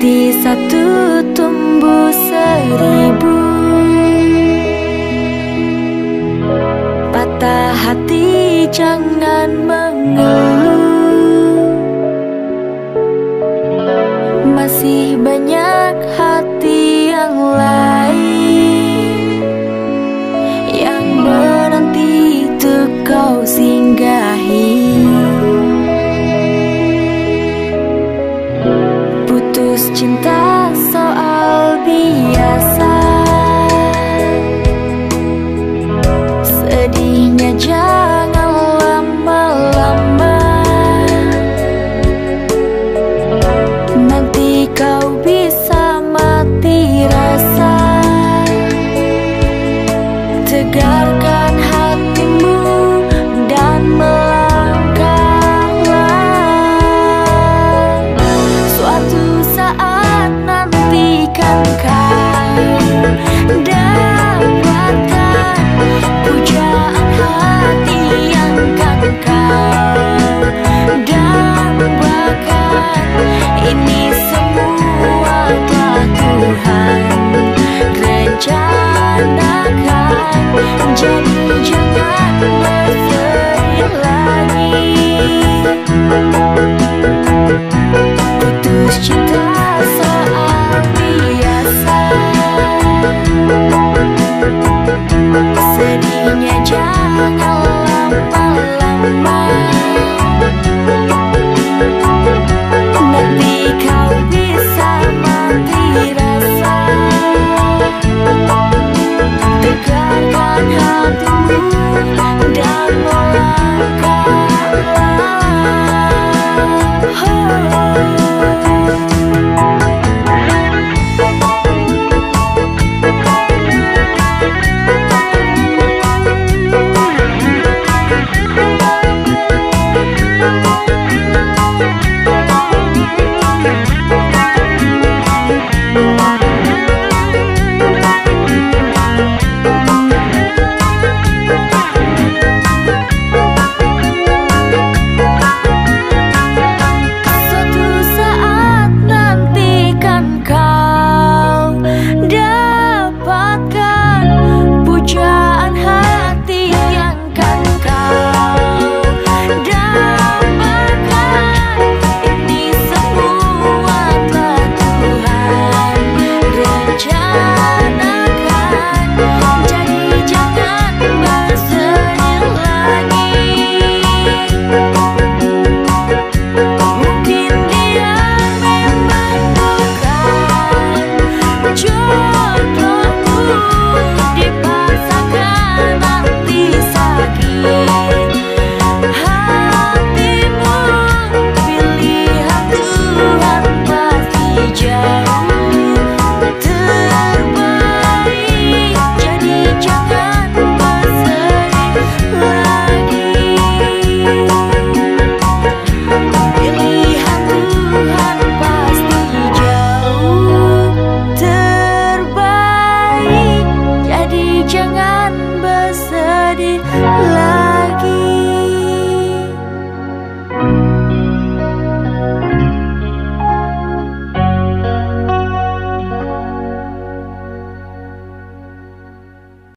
Hati satu tumbuh seribu. Patah hati jangan